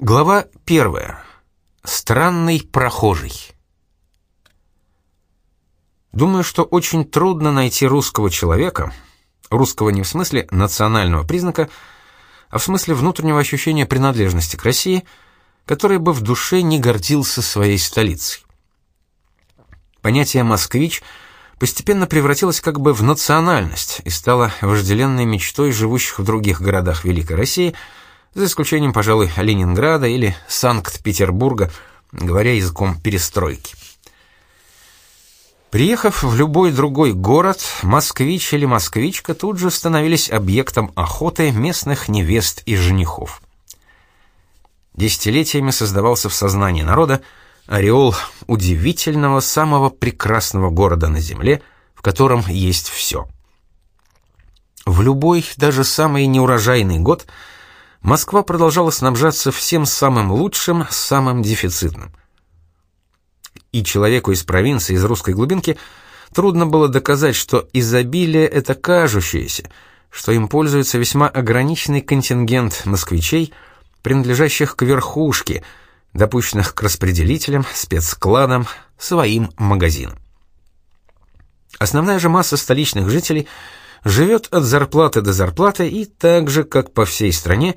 Глава первая. Странный прохожий. Думаю, что очень трудно найти русского человека, русского не в смысле национального признака, а в смысле внутреннего ощущения принадлежности к России, который бы в душе не гордился своей столицей. Понятие «москвич» постепенно превратилось как бы в национальность и стало вожделенной мечтой живущих в других городах Великой России, за исключением, пожалуй, Ленинграда или Санкт-Петербурга, говоря языком перестройки. Приехав в любой другой город, москвич или москвичка тут же становились объектом охоты местных невест и женихов. Десятилетиями создавался в сознании народа ореол удивительного, самого прекрасного города на земле, в котором есть все. В любой, даже самый неурожайный год Москва продолжала снабжаться всем самым лучшим, самым дефицитным – и человеку из провинции, из русской глубинки, трудно было доказать, что изобилие это кажущееся, что им пользуется весьма ограниченный контингент москвичей, принадлежащих к верхушке, допущенных к распределителям, спецскладам, своим магазинам. Основная же масса столичных жителей живет от зарплаты до зарплаты и так же, как по всей стране,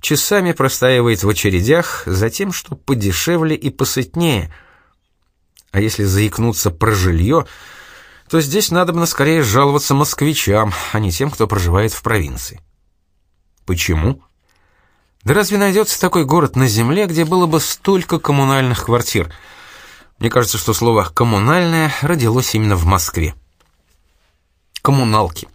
часами простаивает в очередях за тем, что подешевле и посытнее – а если заикнуться про жилье, то здесь надо бы скорее жаловаться москвичам, а не тем, кто проживает в провинции. Почему? Да разве найдется такой город на земле, где было бы столько коммунальных квартир? Мне кажется, что слово «коммунальное» родилось именно в Москве. Коммуналки.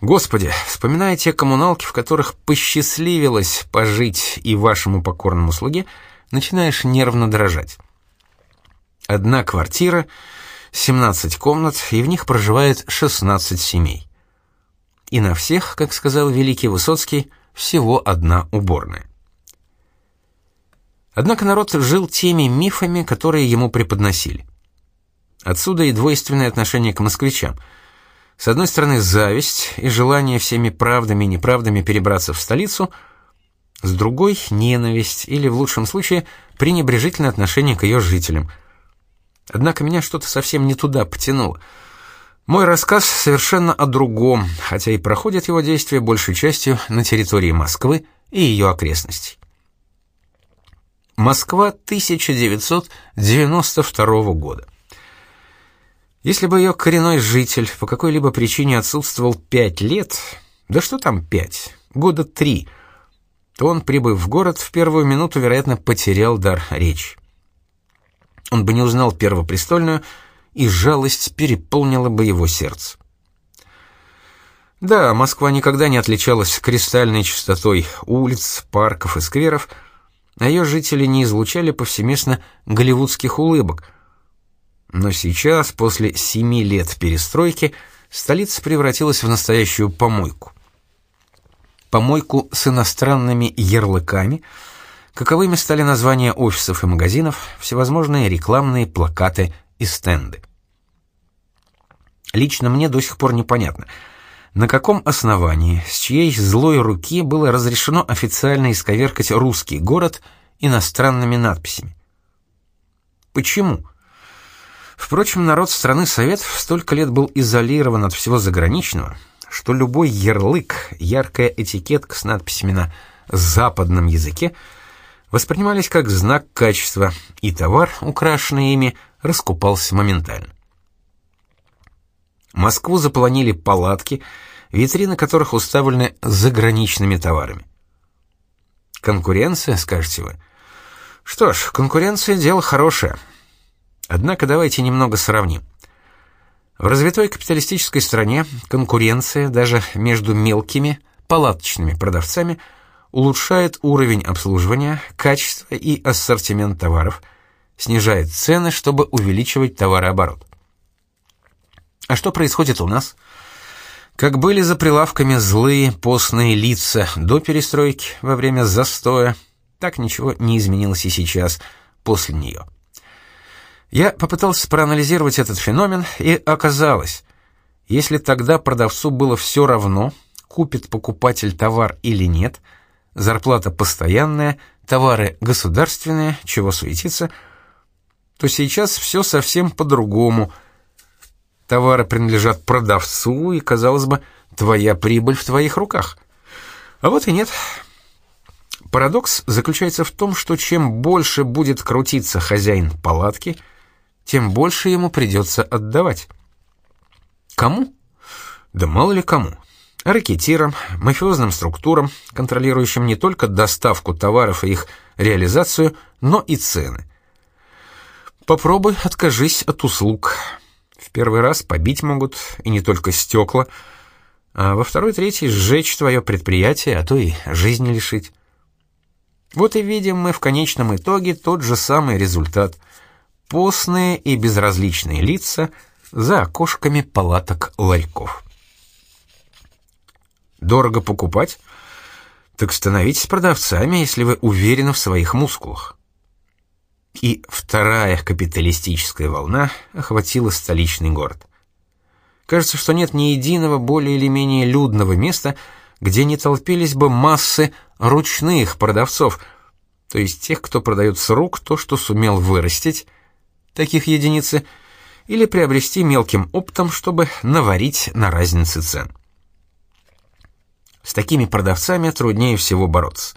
Господи, вспоминая те коммуналки, в которых посчастливилось пожить и вашему покорному слуге, начинаешь нервно дрожать. Одна квартира, 17 комнат, и в них проживает 16 семей. И на всех, как сказал великий Высоцкий, всего одна уборная. Однако народ жил теми мифами, которые ему преподносили. Отсюда и двойственное отношение к москвичам. С одной стороны, зависть и желание всеми правдами и неправдами перебраться в столицу, с другой — ненависть или, в лучшем случае, пренебрежительное отношение к ее жителям — Однако меня что-то совсем не туда потянуло. Мой рассказ совершенно о другом, хотя и проходит его действие большей частью на территории Москвы и ее окрестностей. Москва 1992 года. Если бы ее коренной житель по какой-либо причине отсутствовал пять лет, да что там пять, года три, то он, прибыв в город, в первую минуту, вероятно, потерял дар речи он бы не узнал первопрестольную, и жалость переполнила бы его сердце. Да, Москва никогда не отличалась кристальной чистотой улиц, парков и скверов, а ее жители не излучали повсеместно голливудских улыбок. Но сейчас, после семи лет перестройки, столица превратилась в настоящую помойку. Помойку с иностранными ярлыками — Каковыми стали названия офисов и магазинов, всевозможные рекламные плакаты и стенды. Лично мне до сих пор непонятно, на каком основании, с чьей злой руки было разрешено официально исковеркать русский город иностранными надписями. Почему? Впрочем, народ страны Советов столько лет был изолирован от всего заграничного, что любой ярлык, яркая этикетка с надписями на западном языке – воспринимались как знак качества, и товар, украшенный ими, раскупался моментально. Москву заполонили палатки, витрины которых уставлены заграничными товарами. Конкуренция, скажете вы? Что ж, конкуренция — дело хорошее. Однако давайте немного сравним. В развитой капиталистической стране конкуренция даже между мелкими палаточными продавцами – улучшает уровень обслуживания, качество и ассортимент товаров, снижает цены, чтобы увеличивать товарооборот. А что происходит у нас? Как были за прилавками злые постные лица до перестройки во время застоя, так ничего не изменилось и сейчас, после нее. Я попытался проанализировать этот феномен, и оказалось, если тогда продавцу было все равно, купит покупатель товар или нет – зарплата постоянная, товары государственные, чего суетиться, то сейчас все совсем по-другому. Товары принадлежат продавцу, и, казалось бы, твоя прибыль в твоих руках. А вот и нет. Парадокс заключается в том, что чем больше будет крутиться хозяин палатки, тем больше ему придется отдавать. Кому? Да мало ли кому. Ракетирам, мафиозным структурам, контролирующим не только доставку товаров и их реализацию, но и цены. Попробуй откажись от услуг. В первый раз побить могут, и не только стекла, а во второй-третий сжечь твое предприятие, а то и жизни лишить. Вот и видим мы в конечном итоге тот же самый результат. Постные и безразличные лица за окошками палаток ларьков. Дорого покупать? Так становитесь продавцами, если вы уверены в своих мускулах. И вторая капиталистическая волна охватила столичный город. Кажется, что нет ни единого более или менее людного места, где не толпились бы массы ручных продавцов, то есть тех, кто продает с рук то, что сумел вырастить, таких единицы, или приобрести мелким оптом, чтобы наварить на разнице цен. С такими продавцами труднее всего бороться.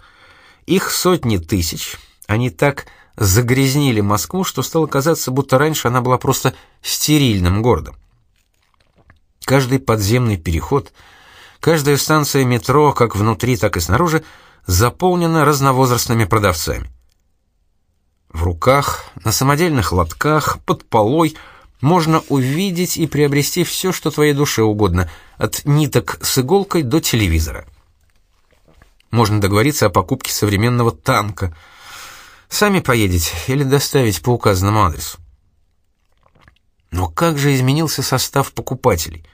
Их сотни тысяч, они так загрязнили Москву, что стало казаться, будто раньше она была просто стерильным городом. Каждый подземный переход, каждая станция метро, как внутри, так и снаружи, заполнена разновозрастными продавцами. В руках, на самодельных лотках, под полой можно увидеть и приобрести все, что твоей душе угодно, от ниток с иголкой до телевизора. Можно договориться о покупке современного танка – Сами поедете или доставить по указанному адресу. Но как же изменился состав покупателей?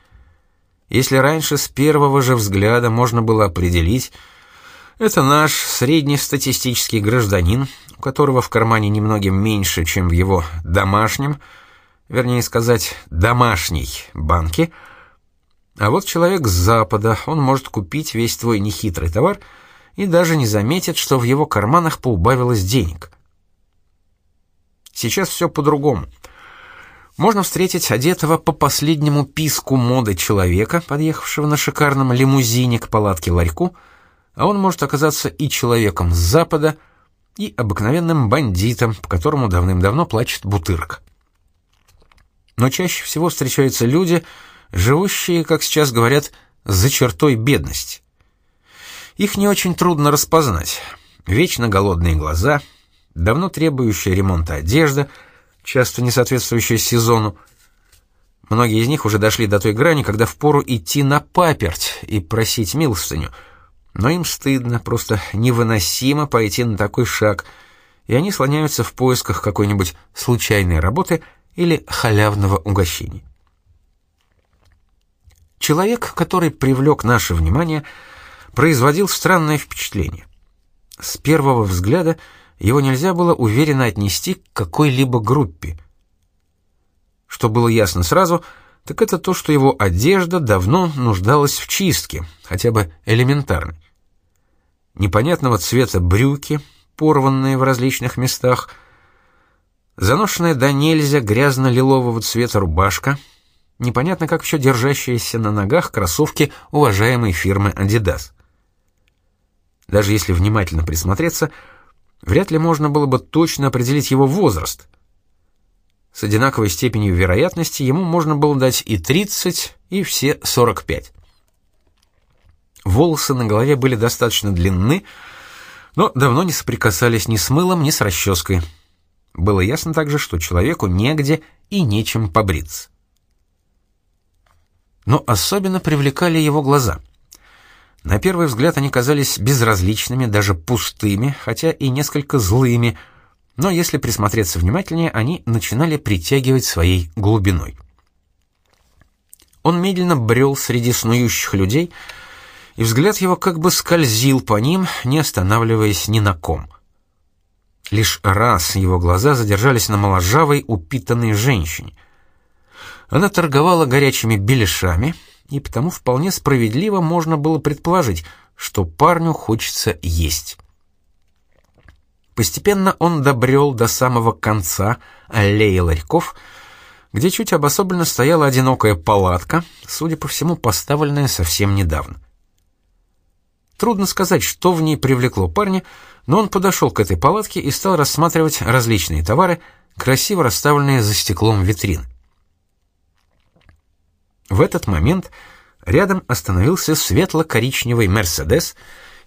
Если раньше с первого же взгляда можно было определить, это наш среднестатистический гражданин, у которого в кармане немногим меньше, чем в его домашнем, вернее сказать, домашней банке, а вот человек с запада, он может купить весь твой нехитрый товар – и даже не заметит, что в его карманах поубавилось денег. Сейчас все по-другому. Можно встретить одетого по последнему писку моды человека, подъехавшего на шикарном лимузине к палатке ларьку, а он может оказаться и человеком с запада, и обыкновенным бандитом, по которому давным-давно плачет бутырка. Но чаще всего встречаются люди, живущие, как сейчас говорят, за чертой бедности. Их не очень трудно распознать. Вечно голодные глаза, давно требующая ремонта одежда, часто не соответствующая сезону. Многие из них уже дошли до той грани, когда впору идти на паперть и просить милостыню. Но им стыдно, просто невыносимо пойти на такой шаг, и они слоняются в поисках какой-нибудь случайной работы или халявного угощения. Человек, который привлек наше внимание – производил странное впечатление. С первого взгляда его нельзя было уверенно отнести к какой-либо группе. Что было ясно сразу, так это то, что его одежда давно нуждалась в чистке, хотя бы элементарной. Непонятного цвета брюки, порванные в различных местах, заношенная до нельзя грязно-лилового цвета рубашка, непонятно как еще держащиеся на ногах кроссовки уважаемой фирмы Adidas. Даже если внимательно присмотреться, вряд ли можно было бы точно определить его возраст. С одинаковой степенью вероятности ему можно было дать и 30, и все 45. Волосы на голове были достаточно длинны, но давно не соприкасались ни с мылом, ни с расческой. Было ясно также, что человеку негде и нечем побриться. Но особенно привлекали его глаза — на первый взгляд они казались безразличными, даже пустыми, хотя и несколько злыми, но если присмотреться внимательнее, они начинали притягивать своей глубиной. Он медленно брел среди снующих людей, и взгляд его как бы скользил по ним, не останавливаясь ни на ком. Лишь раз его глаза задержались на моложавой, упитанной женщине. Она торговала горячими беляшами — и потому вполне справедливо можно было предположить, что парню хочется есть. Постепенно он добрел до самого конца аллеи ларьков, где чуть обособленно стояла одинокая палатка, судя по всему, поставленная совсем недавно. Трудно сказать, что в ней привлекло парня, но он подошел к этой палатке и стал рассматривать различные товары, красиво расставленные за стеклом витрин. В этот момент рядом остановился светло-коричневый «Мерседес»,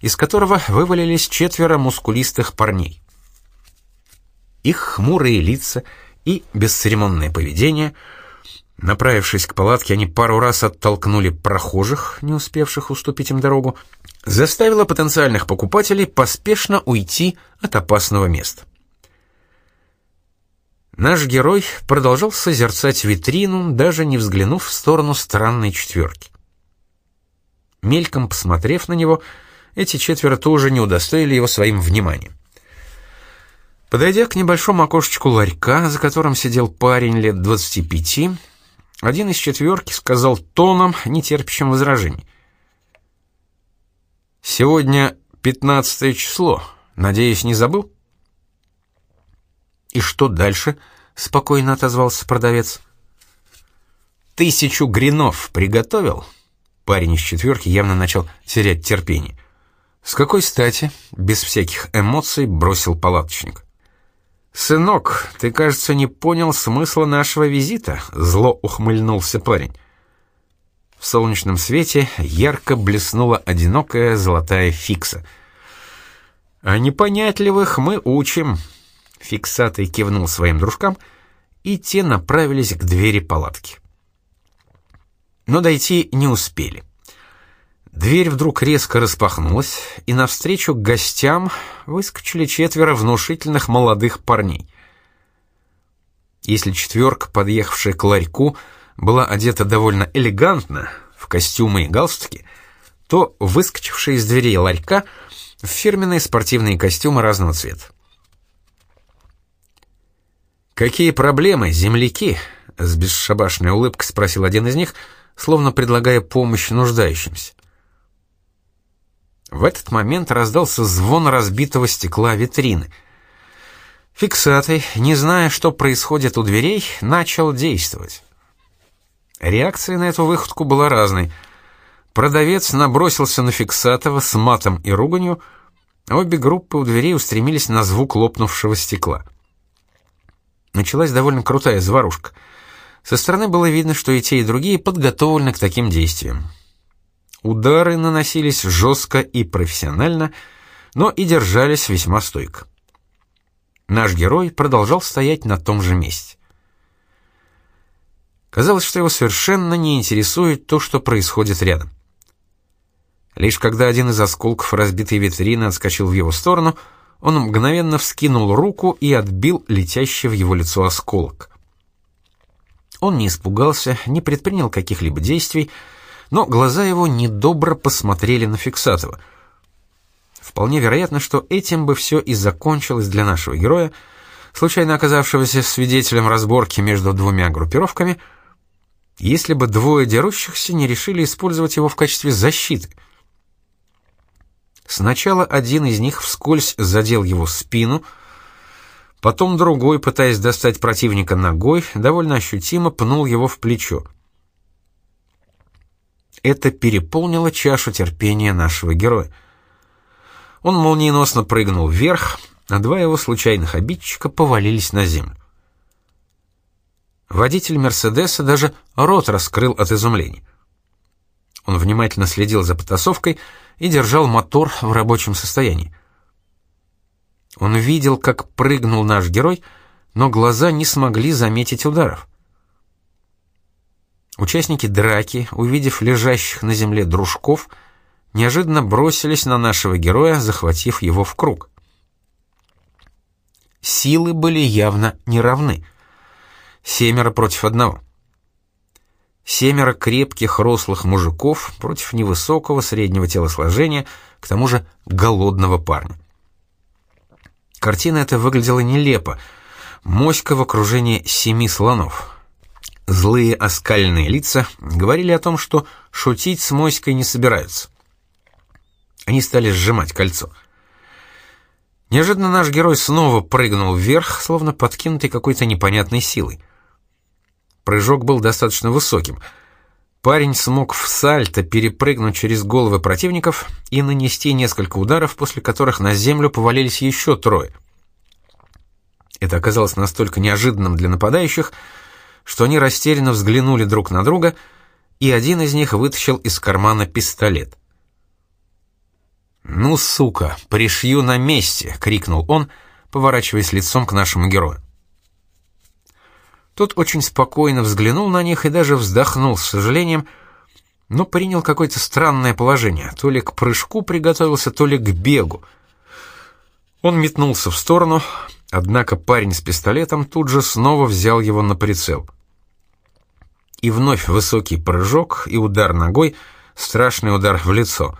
из которого вывалились четверо мускулистых парней. Их хмурые лица и бесцеремонное поведение — Направившись к палатке, они пару раз оттолкнули прохожих, не успевших уступить им дорогу, заставило потенциальных покупателей поспешно уйти от опасного места. Наш герой продолжал созерцать витрину, даже не взглянув в сторону странной четверки. Мельком посмотрев на него, эти четверо тоже не удостоили его своим вниманием. Подойдя к небольшому окошечку ларька, за которым сидел парень лет двадцати пяти, один из четверки сказал тоном, не терпящим возражений. «Сегодня пятнадцатое число. Надеюсь, не забыл?» «И что дальше?» — спокойно отозвался продавец. «Тысячу гринов приготовил?» Парень из четверки явно начал терять терпение. «С какой стати?» — без всяких эмоций бросил палаточник. «Сынок, ты, кажется, не понял смысла нашего визита», — зло ухмыльнулся парень. В солнечном свете ярко блеснула одинокая золотая фикса. «А непонятливых мы учим», — фиксатый кивнул своим дружкам, и те направились к двери палатки. Но дойти не успели. Дверь вдруг резко распахнулась, и навстречу гостям выскочили четверо внушительных молодых парней. Если четверка, подъехавшая к ларьку, была одета довольно элегантно, в костюмы и галстуки, то выскочившие из дверей ларька в фирменные спортивные костюмы разного цвета. «Какие проблемы, земляки?» — с бесшабашной улыбкой спросил один из них, словно предлагая помощь нуждающимся. В этот момент раздался звон разбитого стекла витрины. Фиксатый, не зная, что происходит у дверей, начал действовать. Реакция на эту выходку была разной. Продавец набросился на Фиксатова с матом и руганью, обе группы у дверей устремились на звук лопнувшего стекла. Началась довольно крутая заварушка. Со стороны было видно, что и те, и другие подготовлены к таким действиям. Удары наносились жестко и профессионально, но и держались весьма стойко. Наш герой продолжал стоять на том же месте. Казалось, что его совершенно не интересует то, что происходит рядом. Лишь когда один из осколков разбитой витрины отскочил в его сторону, он мгновенно вскинул руку и отбил летящий в его лицо осколок. Он не испугался, не предпринял каких-либо действий, но глаза его недобро посмотрели на Фиксатова. Вполне вероятно, что этим бы все и закончилось для нашего героя, случайно оказавшегося свидетелем разборки между двумя группировками, если бы двое дерущихся не решили использовать его в качестве защиты. Сначала один из них вскользь задел его спину, потом другой, пытаясь достать противника ногой, довольно ощутимо пнул его в плечо это переполнило чашу терпения нашего героя. Он молниеносно прыгнул вверх, а два его случайных обидчика повалились на землю. Водитель Мерседеса даже рот раскрыл от изумления. Он внимательно следил за потасовкой и держал мотор в рабочем состоянии. Он видел, как прыгнул наш герой, но глаза не смогли заметить ударов. Участники драки, увидев лежащих на земле дружков, неожиданно бросились на нашего героя, захватив его в круг. Силы были явно неравны. Семеро против одного. Семеро крепких рослых мужиков против невысокого среднего телосложения, к тому же голодного парня. Картина эта выглядела нелепо. Моська в окружении семи слонов. Злые оскальные лица говорили о том, что шутить с моськой не собираются. Они стали сжимать кольцо. Неожиданно наш герой снова прыгнул вверх, словно подкинутый какой-то непонятной силой. Прыжок был достаточно высоким. Парень смог в сальто перепрыгнуть через головы противников и нанести несколько ударов, после которых на землю повалились еще трое. Это оказалось настолько неожиданным для нападающих, что они растерянно взглянули друг на друга, и один из них вытащил из кармана пистолет. «Ну, сука, пришью на месте!» — крикнул он, поворачиваясь лицом к нашему герою. Тот очень спокойно взглянул на них и даже вздохнул с сожалением, но принял какое-то странное положение. То ли к прыжку приготовился, то ли к бегу. Он метнулся в сторону, однако парень с пистолетом тут же снова взял его на прицел. И вновь высокий прыжок и удар ногой, страшный удар в лицо.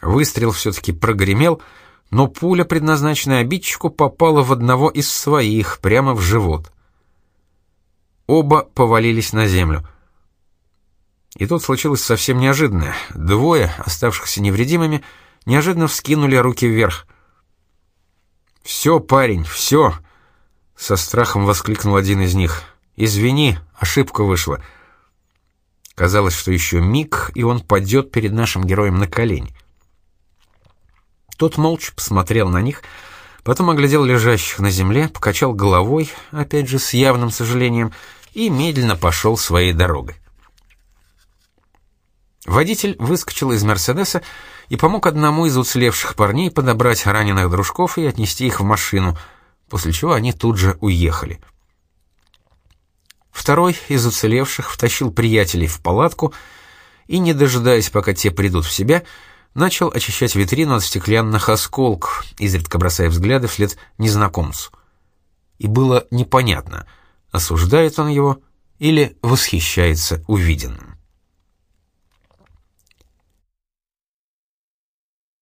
Выстрел все-таки прогремел, но пуля, предназначенная обидчику, попала в одного из своих, прямо в живот. Оба повалились на землю. И тут случилось совсем неожиданное. Двое, оставшихся невредимыми, неожиданно вскинули руки вверх. «Все, парень, все!» — со страхом воскликнул один из них. «Извини, ошибка вышла». Казалось, что еще миг, и он падет перед нашим героем на колени. Тот молча посмотрел на них, потом оглядел лежащих на земле, покачал головой, опять же с явным сожалением, и медленно пошел своей дорогой. Водитель выскочил из «Мерседеса» и помог одному из уцелевших парней подобрать раненых дружков и отнести их в машину, после чего они тут же уехали. Второй из уцелевших втащил приятелей в палатку и, не дожидаясь, пока те придут в себя, начал очищать витрину от стеклянных осколков, изредка бросая взгляды вслед незнакомцу. И было непонятно, осуждает он его или восхищается увиденным.